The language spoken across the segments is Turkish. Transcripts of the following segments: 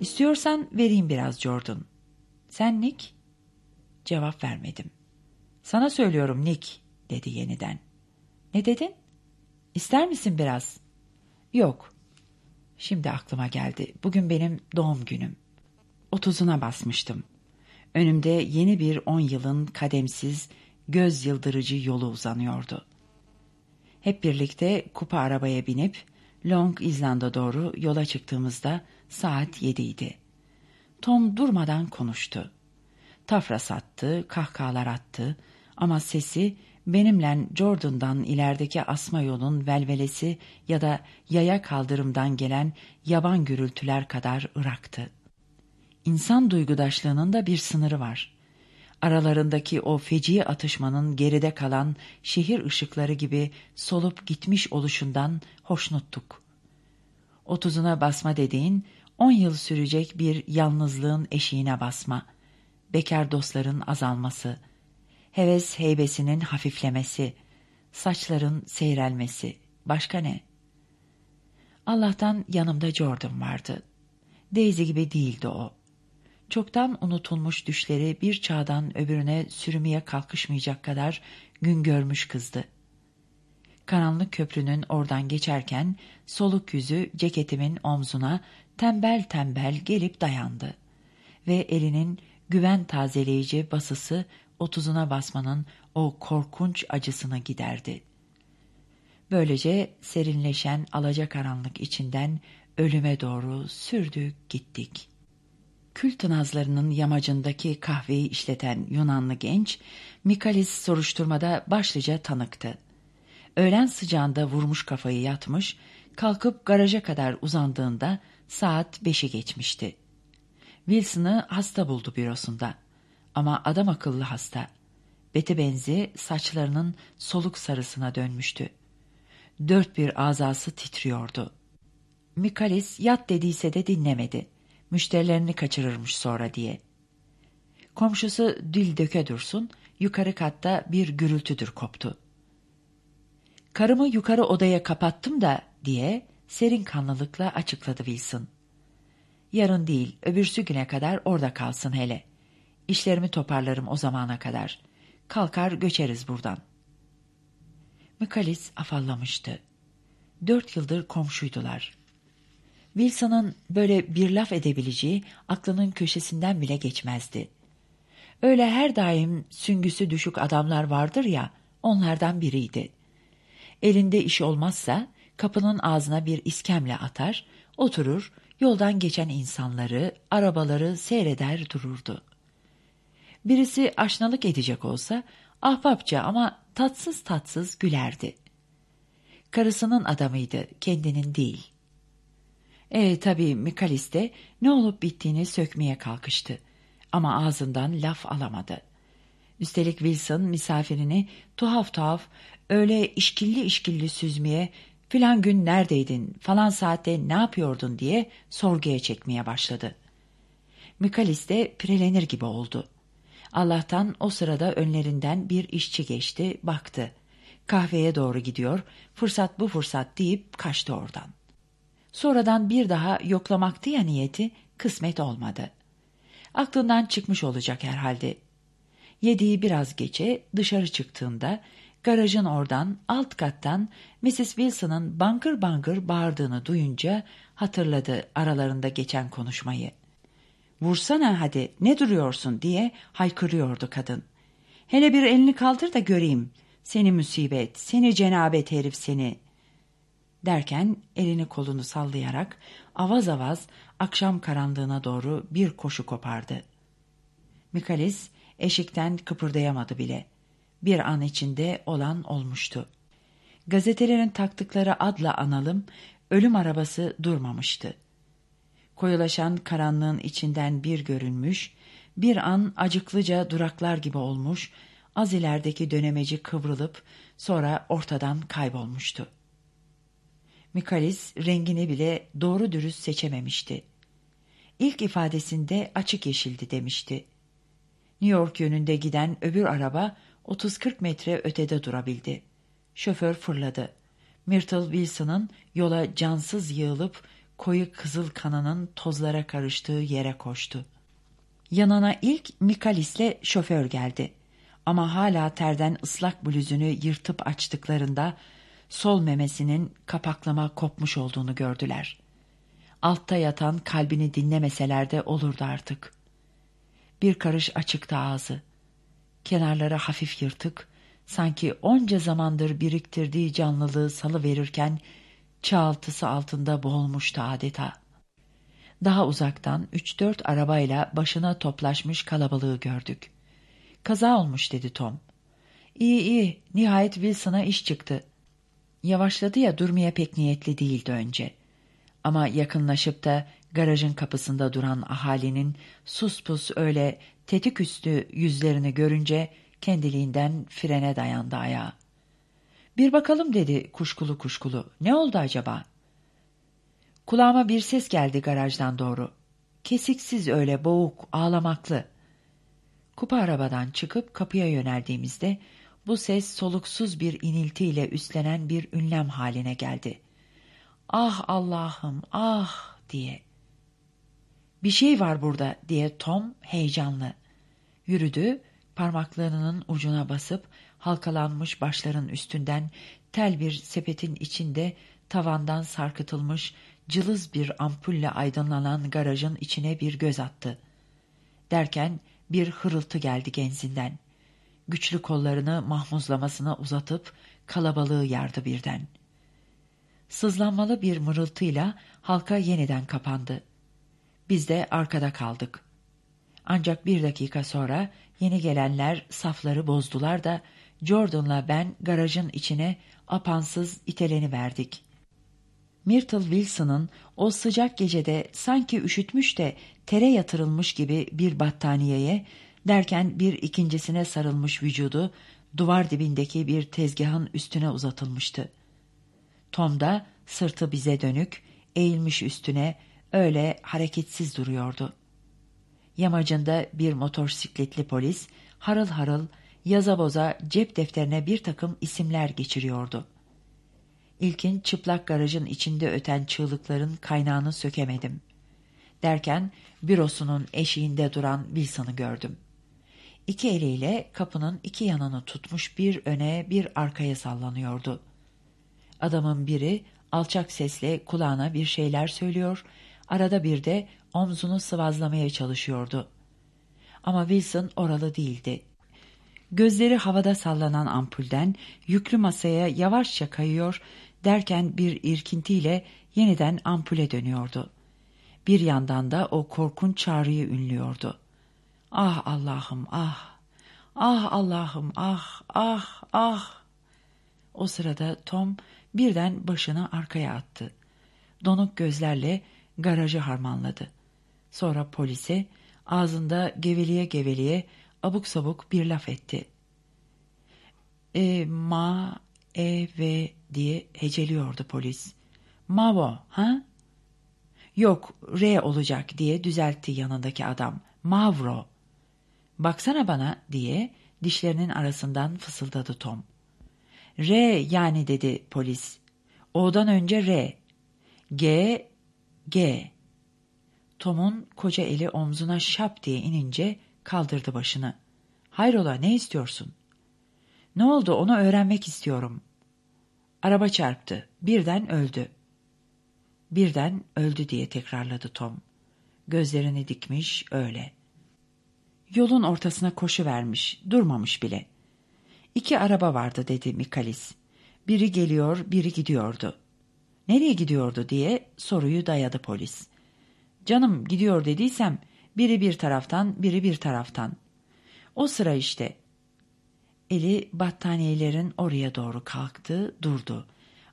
İstiyorsan vereyim biraz Jordan. Sen Nick? Cevap vermedim. Sana söylüyorum Nick, dedi yeniden. Ne dedin? İster misin biraz? Yok. Şimdi aklıma geldi. Bugün benim doğum günüm. Otuzuna basmıştım. Önümde yeni bir on yılın kademsiz, göz yıldırıcı yolu uzanıyordu. Hep birlikte kupa arabaya binip Long Island'a doğru yola çıktığımızda saat yediydi. Tom durmadan konuştu. Tafra sattı, kahkahalar attı ama sesi benimle Jordan'dan ilerideki asma yolun velvelesi ya da yaya kaldırımdan gelen yaban gürültüler kadar ıraktı. İnsan duygudaşlığının da bir sınırı var. Aralarındaki o feci atışmanın geride kalan şehir ışıkları gibi solup gitmiş oluşundan hoşnuttuk. Otuzuna basma dediğin, on yıl sürecek bir yalnızlığın eşiğine basma, bekar dostların azalması, heves heybesinin hafiflemesi, saçların seyrelmesi, başka ne? Allah'tan yanımda Jordan vardı. Daisy gibi değildi o. Çoktan unutulmuş düşleri bir çağdan öbürüne sürümeye kalkışmayacak kadar gün görmüş kızdı. Karanlık köprünün oradan geçerken soluk yüzü ceketimin omzuna tembel tembel gelip dayandı. Ve elinin güven tazeleyici basısı otuzuna basmanın o korkunç acısını giderdi. Böylece serinleşen alacakaranlık içinden ölüme doğru sürdük gittik. Kül tınazlarının yamacındaki kahveyi işleten Yunanlı genç, Mikalis soruşturmada başlıca tanıktı. Öğlen sıcağında vurmuş kafayı yatmış, kalkıp garaja kadar uzandığında saat beşi geçmişti. Wilson'ı hasta buldu bürosunda. Ama adam akıllı hasta. Beti benzi saçlarının soluk sarısına dönmüştü. Dört bir azası titriyordu. Mikalis yat dediyse de dinlemedi. Müşterilerini kaçırırmış sonra diye. Komşusu dil döke dursun, yukarı katta bir gürültüdür koptu. Karımı yukarı odaya kapattım da diye serin kanlılıkla açıkladı Wilson. Yarın değil, öbürsü güne kadar orada kalsın hele. İşlerimi toparlarım o zamana kadar. Kalkar göçeriz buradan. Mikalis afallamıştı. Dört yıldır komşuydular. Wilson'ın böyle bir laf edebileceği aklının köşesinden bile geçmezdi. Öyle her daim süngüsü düşük adamlar vardır ya, onlardan biriydi. Elinde iş olmazsa kapının ağzına bir iskemle atar, oturur, yoldan geçen insanları, arabaları seyreder dururdu. Birisi aşnalık edecek olsa ahbapça ama tatsız tatsız gülerdi. Karısının adamıydı, kendinin değil. E tabii Mikalis de ne olup bittiğini sökmeye kalkıştı. Ama ağzından laf alamadı. Üstelik Wilson misafirini tuhaf tuhaf öyle işkilli işkilli süzmeye filan gün neredeydin falan saatte ne yapıyordun diye sorguya çekmeye başladı. Mikalis de pirelenir gibi oldu. Allah'tan o sırada önlerinden bir işçi geçti, baktı. Kahveye doğru gidiyor, fırsat bu fırsat deyip kaçtı oradan. Sonradan bir daha yoklamaktı ya niyeti, kısmet olmadı. Aklından çıkmış olacak herhalde. Yediği biraz geçe dışarı çıktığında garajın oradan alt kattan Mrs. Wilson'ın bangır bangır bağırdığını duyunca hatırladı aralarında geçen konuşmayı. Vursana hadi ne duruyorsun diye haykırıyordu kadın. Hele bir elini kaldır da göreyim. Seni musibet, seni cenabet herif seni. Derken elini kolunu sallayarak avaz avaz akşam karanlığına doğru bir koşu kopardı. Mikalis eşikten kıpırdayamadı bile. Bir an içinde olan olmuştu. Gazetelerin taktıkları adla analım, ölüm arabası durmamıştı. Koyulaşan karanlığın içinden bir görünmüş, bir an acıklıca duraklar gibi olmuş, az ilerideki dönemeci kıvrılıp sonra ortadan kaybolmuştu. Mikalis rengini bile doğru dürüst seçememişti. İlk ifadesinde açık yeşildi demişti. New York yönünde giden öbür araba 30-40 metre ötede durabildi. Şoför fırladı. Myrtle Wilson'ın yola cansız yığılıp koyu kızıl kanının tozlara karıştığı yere koştu. Yanına ilk Mikalis'le şoför geldi. Ama hala terden ıslak bluzunu yırtıp açtıklarında sol memesinin kapaklama kopmuş olduğunu gördüler. Altta yatan kalbini dinlemeseler de olurdu artık. Bir karış açıktı ağzı. Kenarları hafif yırtık, sanki onca zamandır biriktirdiği canlılığı salı verirken çağaltısı altında boğulmuştu adeta. Daha uzaktan üç dört arabayla başına toplaşmış kalabalığı gördük. Kaza olmuş dedi Tom. İyi iyi, nihayet Wilson'a iş çıktı. Yavaşladı ya durmaya pek niyetli değildi önce. Ama yakınlaşıp da garajın kapısında duran ahalinin sus pus öyle tetik üstü yüzlerini görünce kendiliğinden frene dayandı ayağa. Bir bakalım dedi kuşkulu kuşkulu. Ne oldu acaba? Kulağıma bir ses geldi garajdan doğru. Kesiksiz öyle boğuk, ağlamaklı. Kupa arabadan çıkıp kapıya yöneldiğimizde bu ses soluksuz bir iniltiyle üstlenen bir ünlem haline geldi. Ah Allah'ım ah diye. Bir şey var burada diye Tom heyecanlı. Yürüdü, parmaklarının ucuna basıp halkalanmış başların üstünden tel bir sepetin içinde tavandan sarkıtılmış cılız bir ampulle aydınlanan garajın içine bir göz attı. Derken bir hırıltı geldi genzinden. Güçlü kollarını mahmuzlamasına uzatıp kalabalığı yardı birden. Sızlanmalı bir mırıltıyla halka yeniden kapandı. Biz de arkada kaldık. Ancak bir dakika sonra yeni gelenler safları bozdular da Jordan'la ben garajın içine apansız iteleni verdik. Myrtle Wilson'ın o sıcak gecede sanki üşütmüş de tere yatırılmış gibi bir battaniyeye derken bir ikincisine sarılmış vücudu duvar dibindeki bir tezgahın üstüne uzatılmıştı. Tom da sırtı bize dönük, eğilmiş üstüne öyle hareketsiz duruyordu. Yamacında bir motosikletli polis harıl harıl yaza boza cep defterine bir takım isimler geçiriyordu. İlkin çıplak garajın içinde öten çığlıkların kaynağını sökemedim. Derken bürosunun eşiğinde duran Wilson'ı gördüm. İki eliyle kapının iki yanını tutmuş bir öne bir arkaya sallanıyordu. Adamın biri alçak sesle kulağına bir şeyler söylüyor, arada bir de omzunu sıvazlamaya çalışıyordu. Ama Wilson oralı değildi. Gözleri havada sallanan ampulden yüklü masaya yavaşça kayıyor derken bir irkintiyle yeniden ampule dönüyordu. Bir yandan da o korkunç çağrıyı ünlüyordu. Ah Allah'ım ah! Ah Allah'ım ah ah ah! O sırada Tom birden başını arkaya attı. Donuk gözlerle garajı harmanladı. Sonra polise ağzında geveliye geveliye abuk sabuk bir laf etti. E, ma, e ve diye heceliyordu polis. Mavo, ha? Yok, R olacak diye düzeltti yanındaki adam. Mavro. Baksana bana diye dişlerinin arasından fısıldadı Tom. R yani dedi polis. O'dan önce R. G, G. Tom'un koca eli omzuna şap diye inince kaldırdı başını. Hayrola ne istiyorsun? Ne oldu onu öğrenmek istiyorum. Araba çarptı. Birden öldü. Birden öldü diye tekrarladı Tom. Gözlerini dikmiş öyle. Yolun ortasına koşu vermiş, durmamış bile. İki araba vardı dedi Mikalis. Biri geliyor, biri gidiyordu. Nereye gidiyordu diye soruyu dayadı polis. Canım gidiyor dediysem biri bir taraftan, biri bir taraftan. O sıra işte. Eli battaniyelerin oraya doğru kalktı, durdu.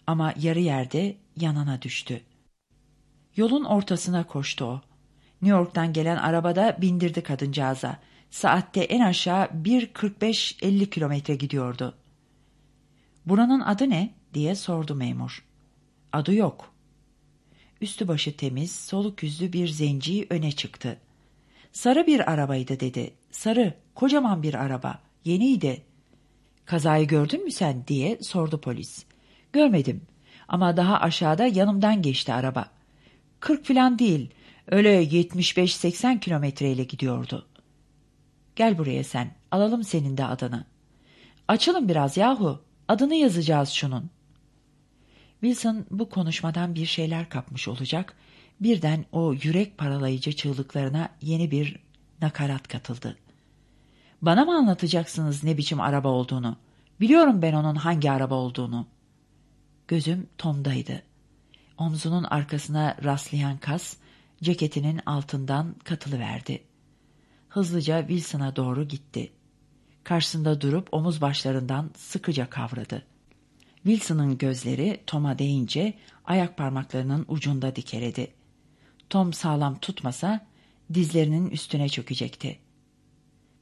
Ama yarı yerde yanana düştü. Yolun ortasına koştu o. New York'tan gelen arabada bindirdi kadıncağıza. Saatte en aşağı 1.45-50 kilometre gidiyordu. Buranın adı ne? diye sordu memur. Adı yok. Üstü başı temiz, soluk yüzlü bir zenci öne çıktı. Sarı bir arabaydı dedi. Sarı, kocaman bir araba. Yeniydi. Kazayı gördün mü sen diye sordu polis. Görmedim ama daha aşağıda yanımdan geçti araba. kırk falan değil. Öyle 75-80 kilometreyle gidiyordu. Gel buraya sen. Alalım senin de adını. Açılın biraz yahu. Adını yazacağız şunun. Wilson bu konuşmadan bir şeyler kapmış olacak. Birden o yürek paralayıcı çığlıklarına yeni bir nakarat katıldı. Bana mı anlatacaksınız ne biçim araba olduğunu? Biliyorum ben onun hangi araba olduğunu. Gözüm Tom'daydı. Omzunun arkasına rastlayan kas, ceketinin altından katılıverdi. Hızlıca Wilson'a doğru gitti. Karşısında durup omuz başlarından sıkıca kavradı. Wilson'ın gözleri Tom'a değince ayak parmaklarının ucunda dikeledi. Tom sağlam tutmasa dizlerinin üstüne çökecekti.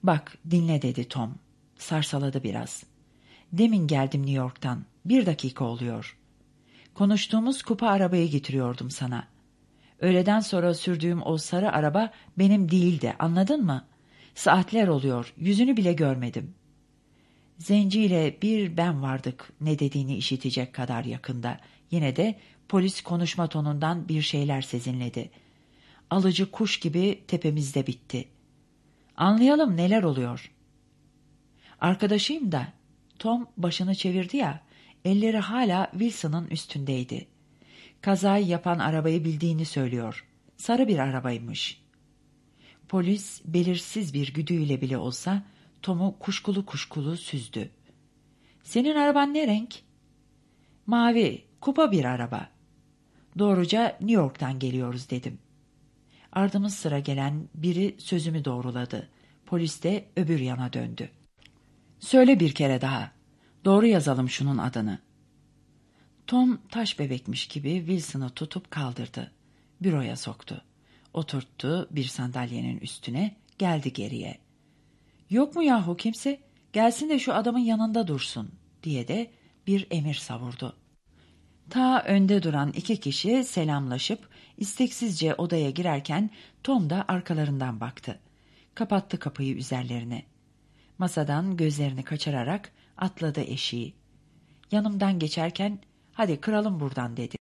Bak dinle dedi Tom. Sarsaladı biraz. Demin geldim New York'tan. Bir dakika oluyor. Konuştuğumuz kupa arabayı getiriyordum sana. Öğleden sonra sürdüğüm o sarı araba benim değildi anladın mı? Saatler oluyor yüzünü bile görmedim. Zenci ile bir ben vardık ne dediğini işitecek kadar yakında. Yine de polis konuşma tonundan bir şeyler sezinledi. Alıcı kuş gibi tepemizde bitti. Anlayalım neler oluyor. Arkadaşıyım da Tom başını çevirdi ya, elleri hala Wilson'ın üstündeydi. Kazayı yapan arabayı bildiğini söylüyor. Sarı bir arabaymış. Polis belirsiz bir güdüyle bile olsa Tom'u kuşkulu kuşkulu süzdü. Senin araban ne renk? Mavi, kupa bir araba. Doğruca New York'tan geliyoruz dedim. Ardımız sıra gelen biri sözümü doğruladı. Polis de öbür yana döndü. Söyle bir kere daha. Doğru yazalım şunun adını. Tom taş bebekmiş gibi Wilson'ı tutup kaldırdı. Büroya soktu. Oturttu bir sandalyenin üstüne, geldi geriye. Yok mu yahu kimse? Gelsin de şu adamın yanında dursun, diye de bir emir savurdu. Ta önde duran iki kişi selamlaşıp isteksizce odaya girerken Tom da arkalarından baktı. Kapattı kapıyı üzerlerine. Masadan gözlerini kaçırarak atladı eşiği. Yanımdan geçerken hadi kıralım buradan dedi.